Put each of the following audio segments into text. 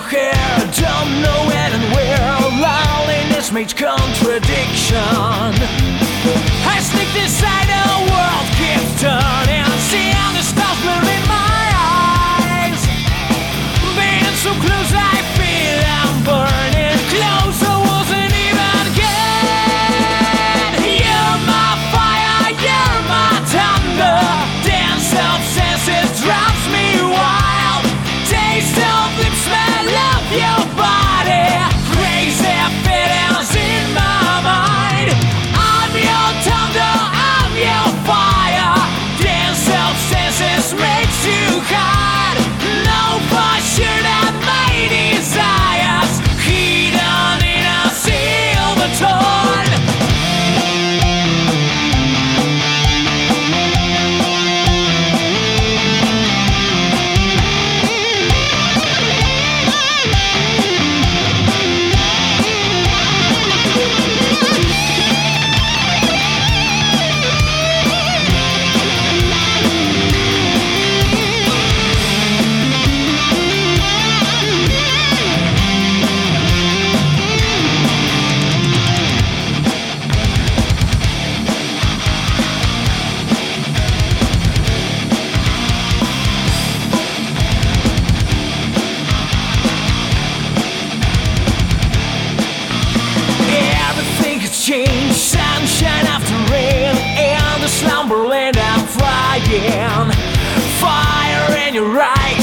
hair, don't know when and where. Loneliness makes contradiction. I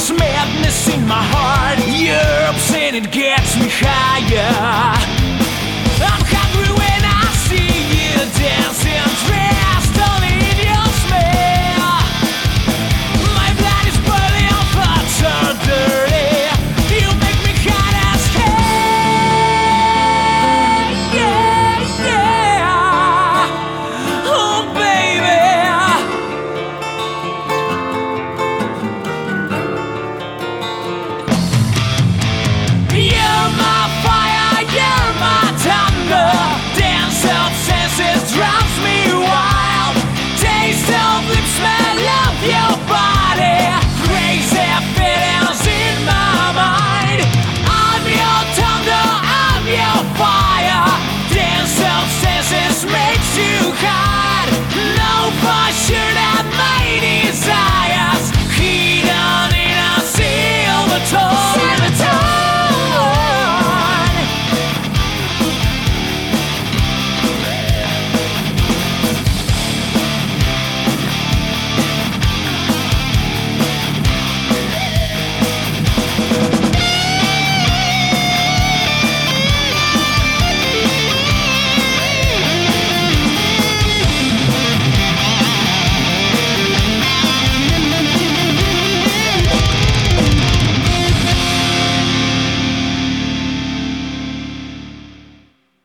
There's madness in my heart. You're upset, it gets me higher.